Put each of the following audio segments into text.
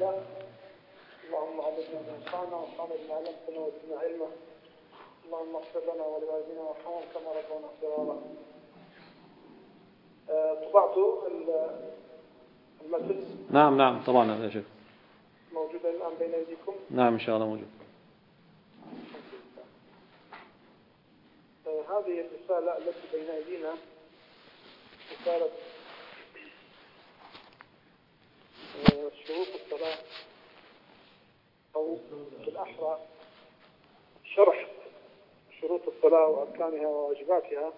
وتعالى اللهم علمنا ما ينفعنا وانفعنا بما علمتنا وزدنا علما. اللهم اغفر لنا ولوالدينا وارحمهم كما ربونا صغارا. آه، طبعت ال- المتن نعم نعم طبعا يا شيخ. موجودة الآن بين أيديكم؟ نعم إن شاء الله موجود. آه، هذه الرسالة التي بين أيدينا رسالة شروط الصلاة أو بالأحرى شرح شروط الصلاة وأركانها وواجباتها.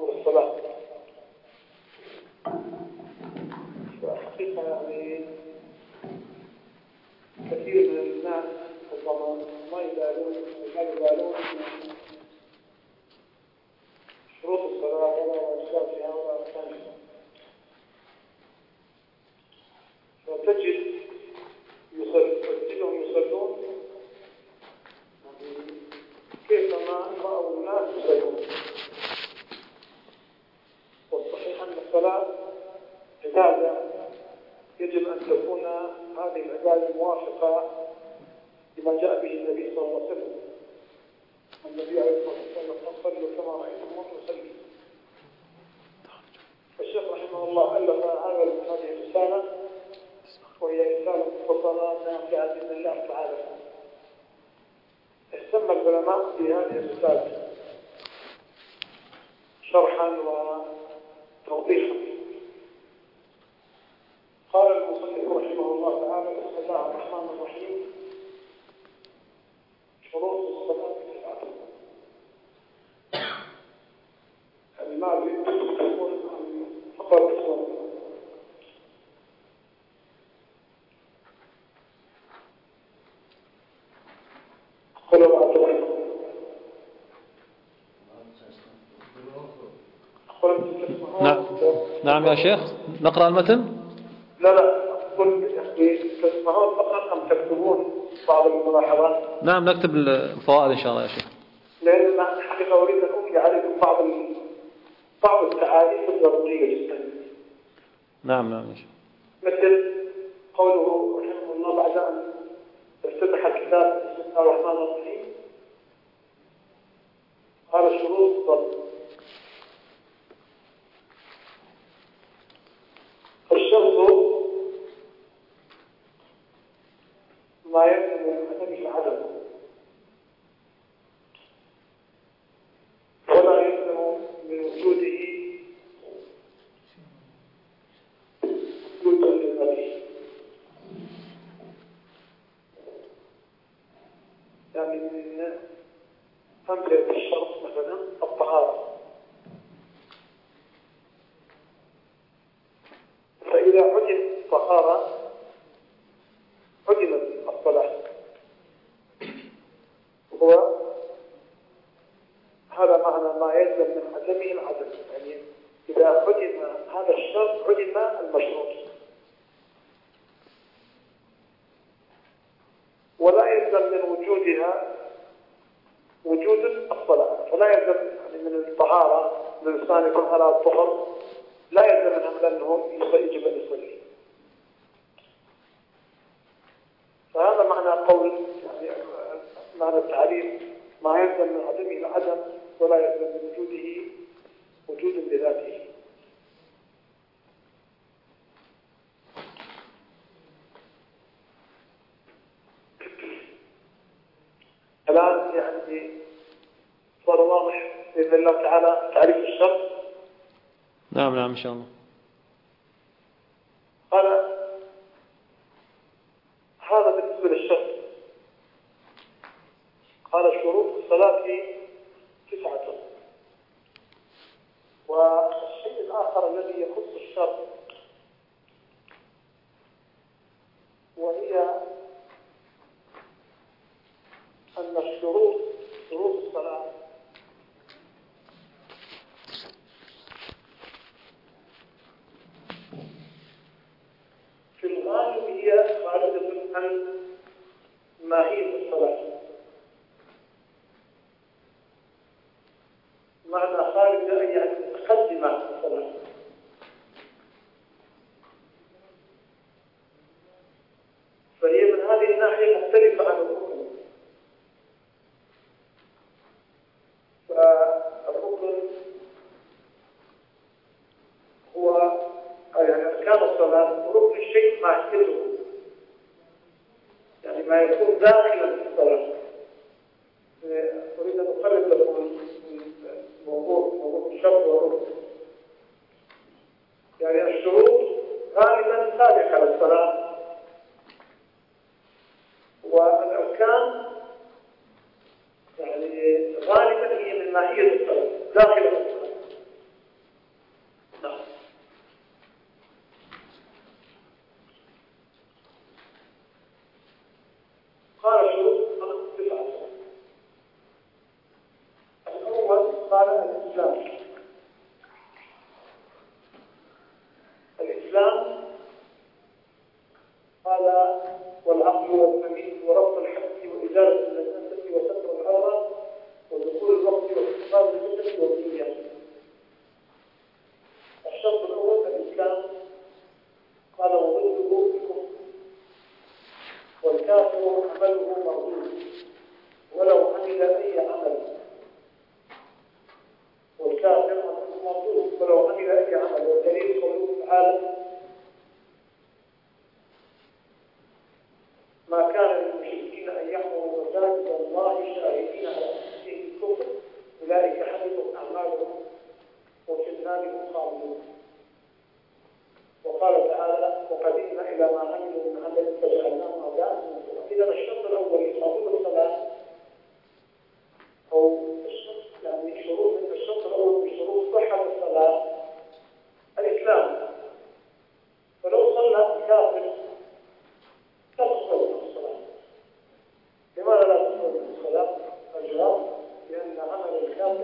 どうで。شرحا وتوضيحا. قال المصنف رحمه الله تعالى بسم الله الرحمن الرحيم. شروط الصلاة تسعة المال يقول فقط اسمه قل بعد قل تسمعون نعم نعم يا شيخ؟ نقرأ المتن؟ لا لا قل تسمعون فقط أم تكتبون بعض الملاحظات؟ نعم نكتب الفوائد إن شاء الله يا شيخ. لأن الحقيقة أريد أن أملي عليكم بعض بعض التعاريف الضرورية جدا. نعم نعم يا شيخ. مثل قوله رحمه الله بعد أن افتتح الكتاب بسم الله الرحمن الرحيم قال شروط الضرب. الشرط ما من عدمه العدم ولا يلزم من وجوده وجود للنبي يعني من أمثلة الشرط مثلا الطهارة فإذا عدم الطهارة عدمت الصلاة هو هذا معنى ما يلزم من عدمه العدم يعني إذا عدم هذا الشرط عدم المشروط ولا يلزم من وجودها وجود الصلاة فلا يلزم يعني من الطهارة من الإنسان يكون على الطهر لا يلزم منهم لأنه يجب أن يصلي. فهذا معنى قول يعني معنى التعريف ما يلزم من عدمه العدم ولا يلزم من وجوده وجود بذاته الآن يعني صار واضح بإذن الله تعالى تعريف الشرط نعم نعم إن شاء الله. قال هذا بالنسبة للشرط قال شروط الصلاة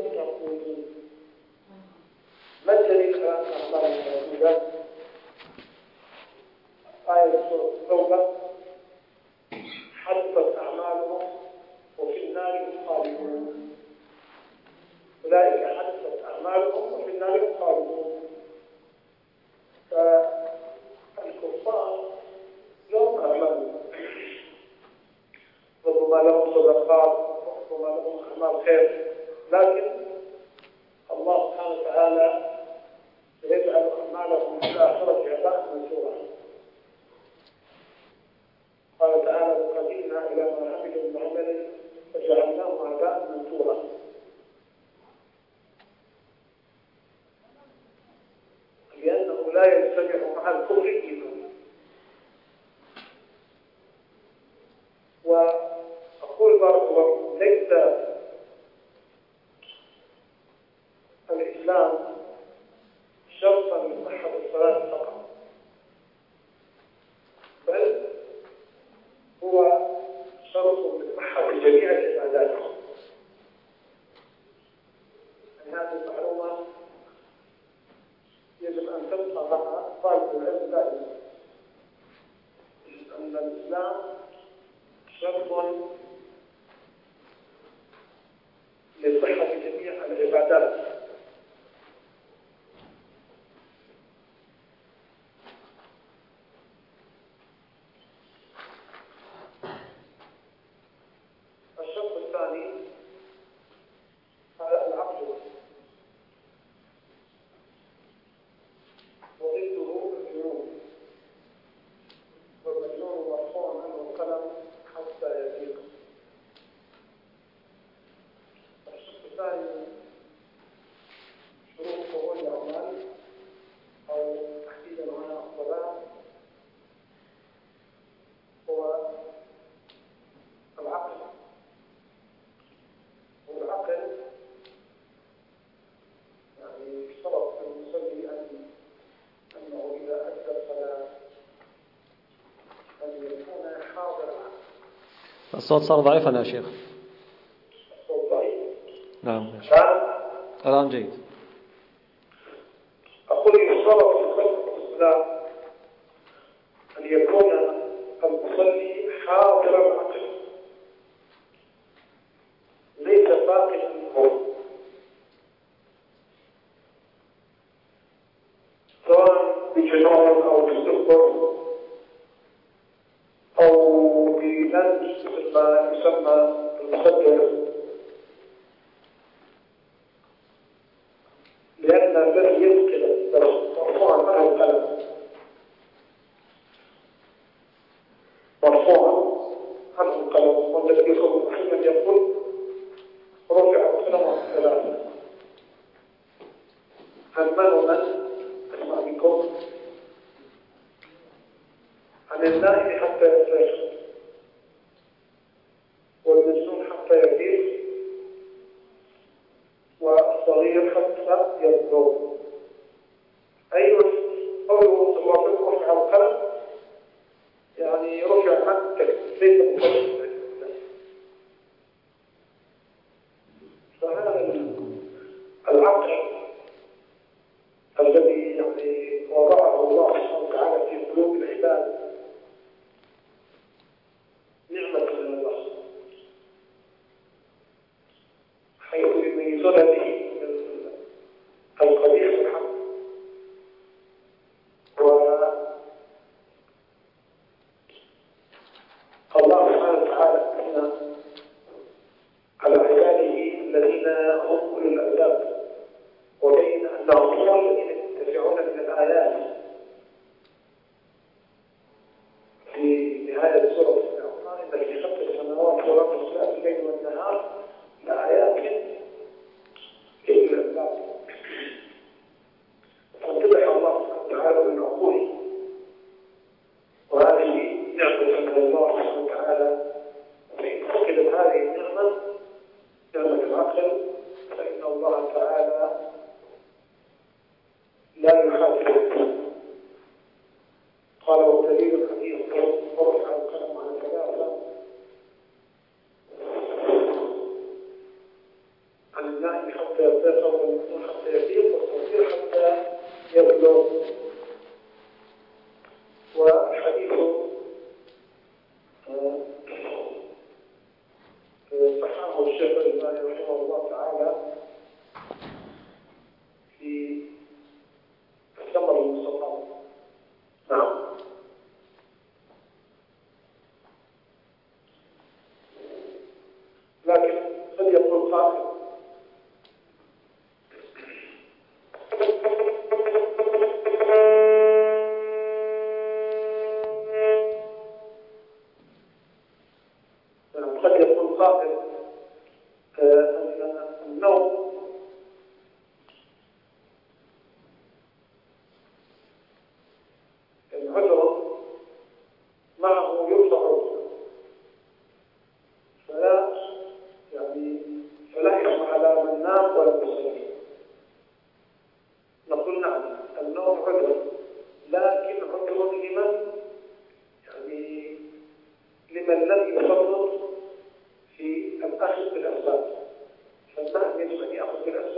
تقولين ما الذي خلق الله آية سورة التوبة حدثت أعمالهم وفي النار هم خالدون أولئك حدثت أعمالهم وفي النار هم خالدون فالكفار لهم أعمالهم ربما لهم صدقات ربما لهم أعمال خير لكن الله سبحانه وتعالى سيجعل أعمالكم في الآخرة جزاء منشوره أن الإسلام. شرط الصوت صار ضعيفا يا شيخ. نعم. الآن؟ جيد. أقول إن الصلاة في الصلاة أن يكون المصلي حاضرا عقلا ليس باقي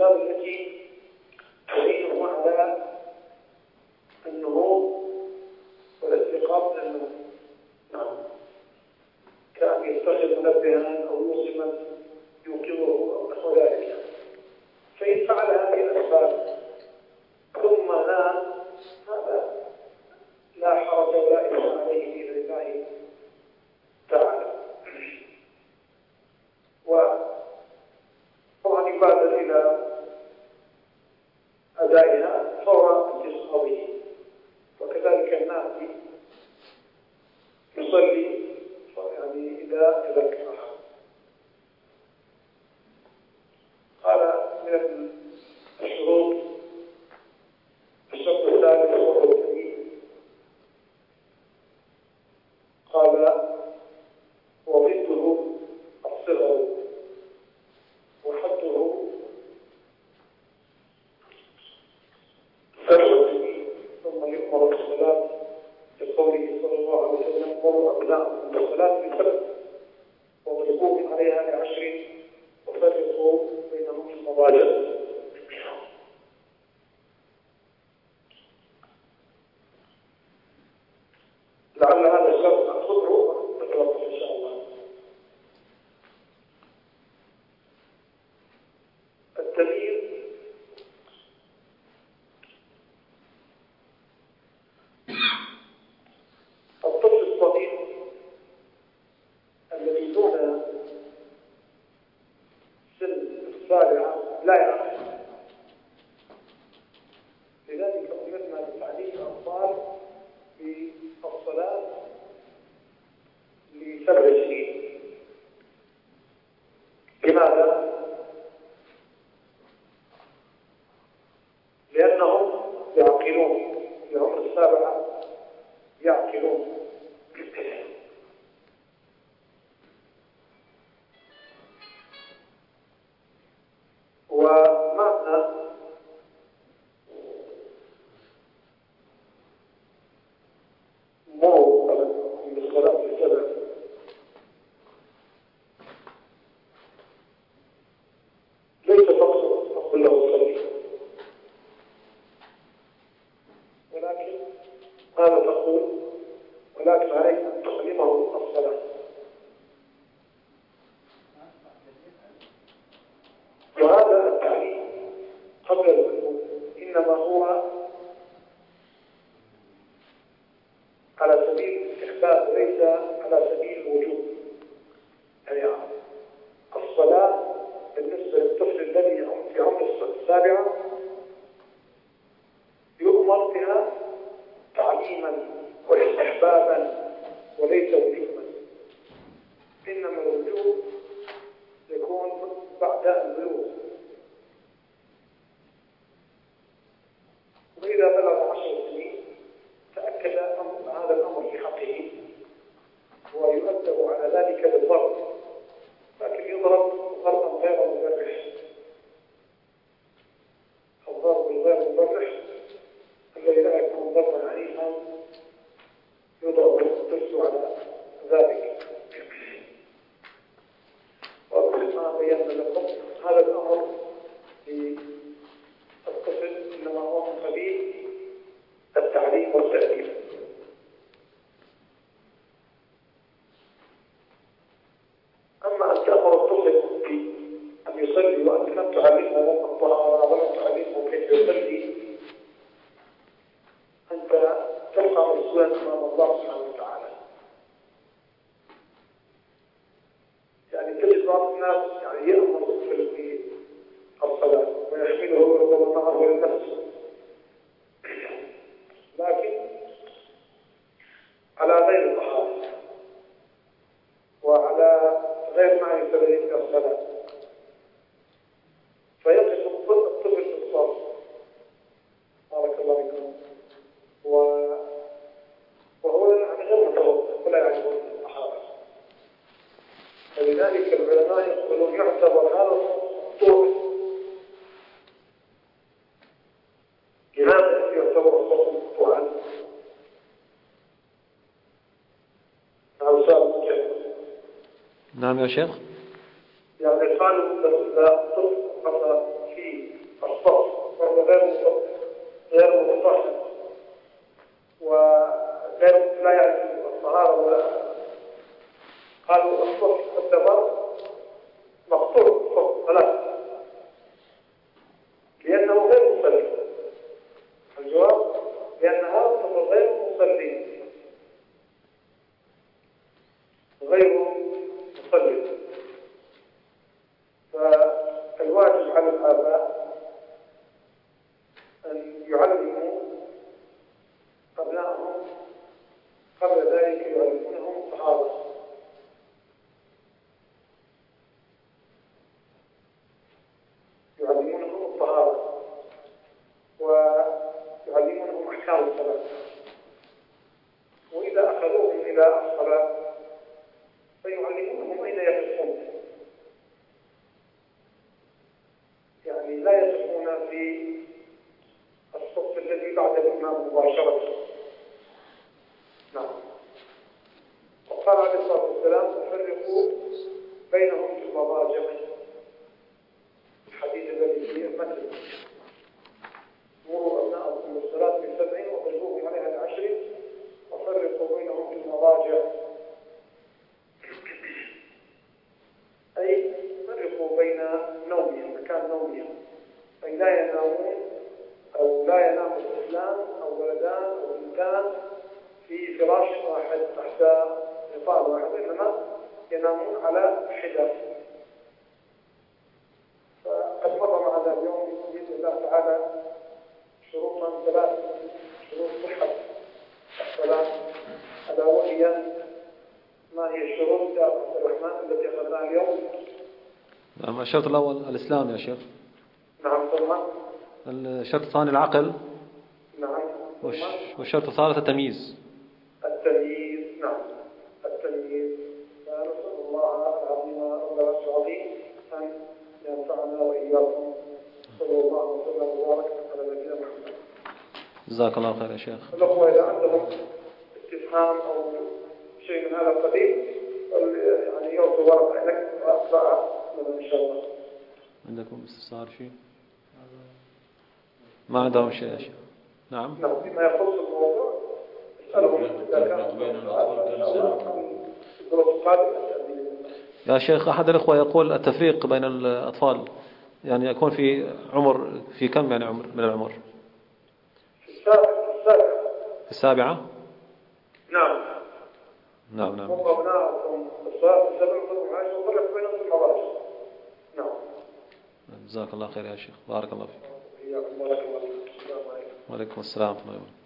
Hello, Eugene. لا يعلم lead up وأتممت عليهم ومن الطهارة ونفعت عليهم في قلبي ولذلك العلماء يقولون يعتبر هذا طول لماذا يعتبر الخصم طوعا؟ نعم يا شيخ. نعم بعد الإمام مباشرة. نعم. وقال عليه الصلاة والسلام فرقوا بينهم في المضاجع. الحديث الذي فيه مثل ينامون على حدة فقد مضى معنا اليوم بإذن الله تعالى شروطا ثلاث شروط صحة. الصلاة ألا وهي ما هي الشروط؟ يا عبد الرحمن التي أخذناها اليوم؟ نعم الشرط الأول الإسلام يا شيخ. نعم ثم؟ الشرط الثاني العقل. نعم والشرط الثالث التمييز. جزاك الله خير يا شيخ. الأخوة إذا عندهم استفهام أو شيء من هذا القبيل. يعني يعطوا ورقة لك وأقرأها لنا إن شاء الله. عندكم استفسار شيء؟ ما عندهم شيء يا شيخ. نعم. نعم فيما يخص الموضوع. يا شيخ أحد الإخوة يقول التفريق بين الأطفال يعني يكون في عمر في كم يعني عمر من العمر في السابع في السابع في السابعة؟ نعم. نعم نعم. الصلاة السبع وفرق نعم. جزاك الله خير يا شيخ. بارك الله فيك. بارك الله. وعليكم السلام ورحمة الله وبركاته.